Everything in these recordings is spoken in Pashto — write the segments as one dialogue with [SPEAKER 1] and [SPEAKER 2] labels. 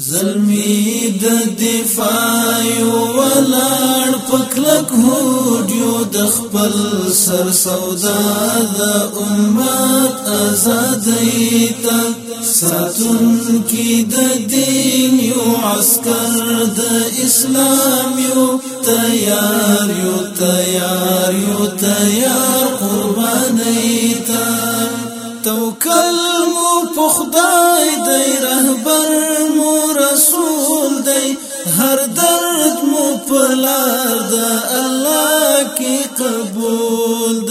[SPEAKER 1] زلمی د دفاع ولاړ پکلک هوډیو د خپل سر سودا د امت آزادۍ ته ساتون کی د دین یو عسكر د اسلام یو تیار یو تیار یو تیار قربانۍ ته توکل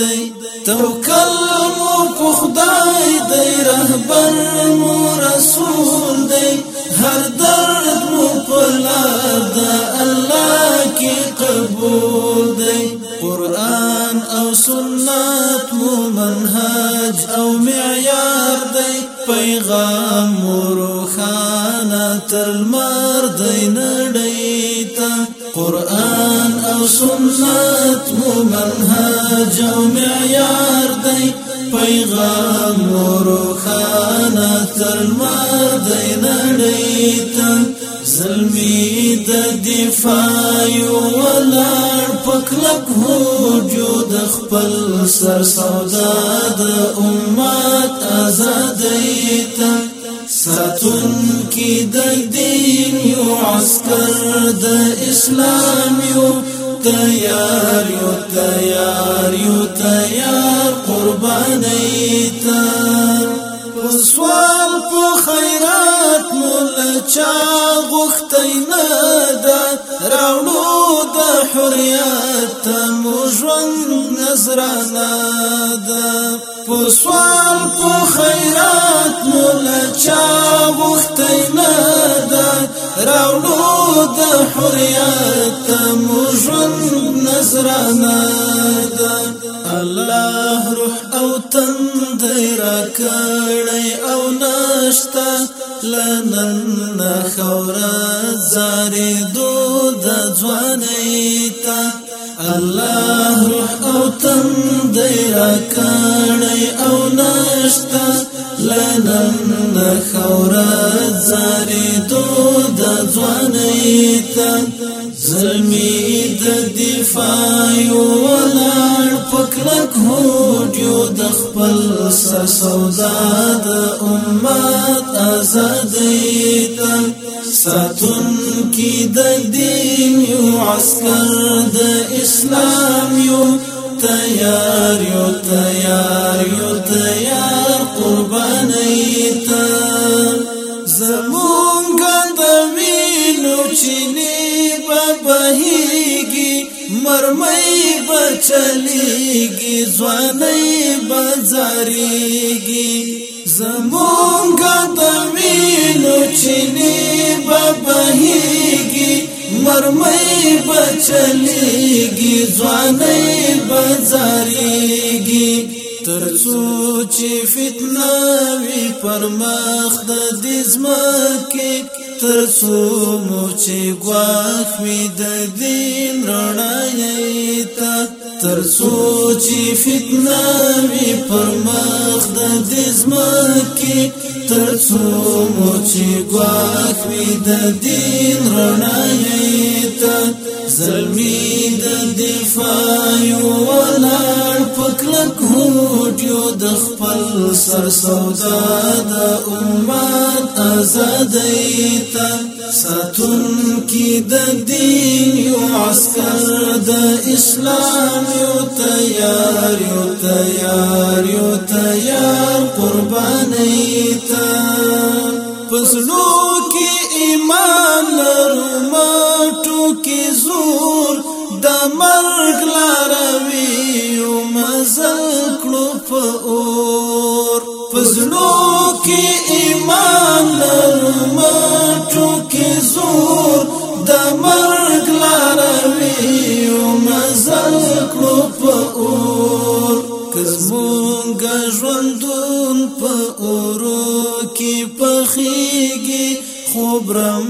[SPEAKER 1] دی توکل مو په خدای دی رهبر مو رسول دی هر درد مو په لار د الله کې قبول دی قران او سنت مو منهج او معیار دی پیغام مو روخانه تل مر دی نړۍ ته قران او سنت مو منهج او معیار دی پیغام روخانه تر مر دی نړۍ ته زلمی د دفاع ولر پکلک وجود خپل سر سودا د امت آزادیت ساتون کی د دین یو عسكر د اسلام یو تیار یو تیار یو تیار قربانی تا پسوال په خیرات مول چا غختای نه دا راوړو د حریات مو ژوند نظرانه دا پسوال په خیرات مول چا غختای نه دا راوړو حریات مژوند نظرانه ده الله روح او تن دی را کړی او نشته لنن خورا زارې دود ځواني ته الله روح او تن دی را کړی نشتا لنن خورات زاری دو دا جوانی تا زلمی دا دفاعیو ولار پکلک هوڈیو دا خپل سر سودا دا امت آزادی تا ساتون کی د دین یو عسکر د اسلام یو تیار یو تیار یو نرمۍ بچلېږي ځوانۍ بازارېږي زمونږه د وینو چینې به بهېږي مرمۍ بچلېږي ځوانۍ بازارېږي ترڅو چې فتنه وي پرمخ د دې ځمکې تر څو مو چې غواخ می د دین رڼایې تا تر څو چې فتنه می پر مخ د دې زمکه تر څو مو چې غواخ می د دین رڼایې تا زلمی د دفاع ولاړ پکلک هوټیو د خپل سر سودا د امه آزادۍ ته ساتون کې د دین یو عسكر د اسلام یو تیار یو تیار یو تیار قربانۍ ته پسلو کې ایمان لرو ماټو کې زور د مرګ لاروي یو مزل کړو په اور غزلو کې ایمان لرمټو کې زور د مرګ لاروي او مزل کړو په اور کزمونږ ژوندون په اورو کې پخېږي خوبرم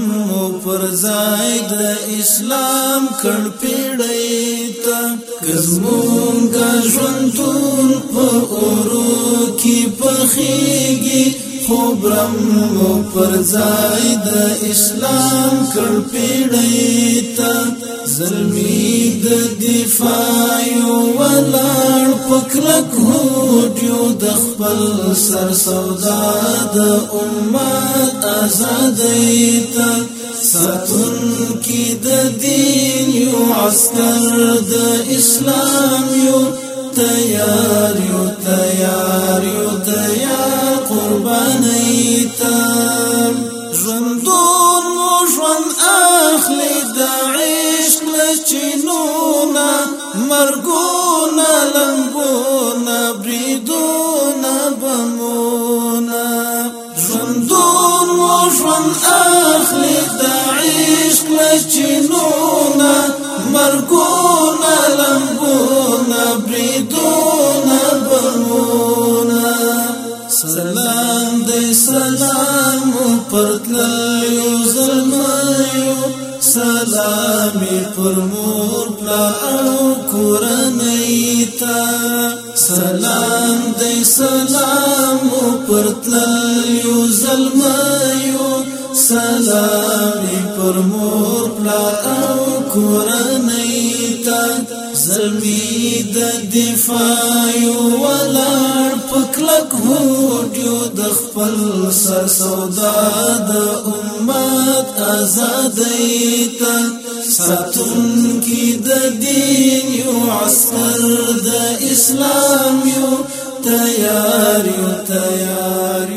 [SPEAKER 1] پر ځای د اسلام کړ پیړې ته کزمونږ ژوندون خوبرم مو پر ځای د اسلام کړ پیړی ته زلمی د دفاع یو ولاړ پکلک هوډیو د خپل سر سودا د امت آزادۍ ته ساتن کی د دین یو عسكر د اسلام یو تیار یو تیار نور مو ژوند اخلي د عشق له چینونه مرګونه لمبونه بریدونه بمونه ژوندون مو ژوند اخلي د عشق له چینونه مرګونه لمبونه بریدونه بمونه سلام سلامي پر مور پلارو کورنۍ ته سلام دې سلام پر تلو زلمایو سلامي پر مور پلارو کورنۍ تا زلمی د دفاع ولر پکلک هوډیو د خپل سر سودا د امت آزادۍ ته ساتون کی د دین یو عسكر د اسلام یو تیار یو تیار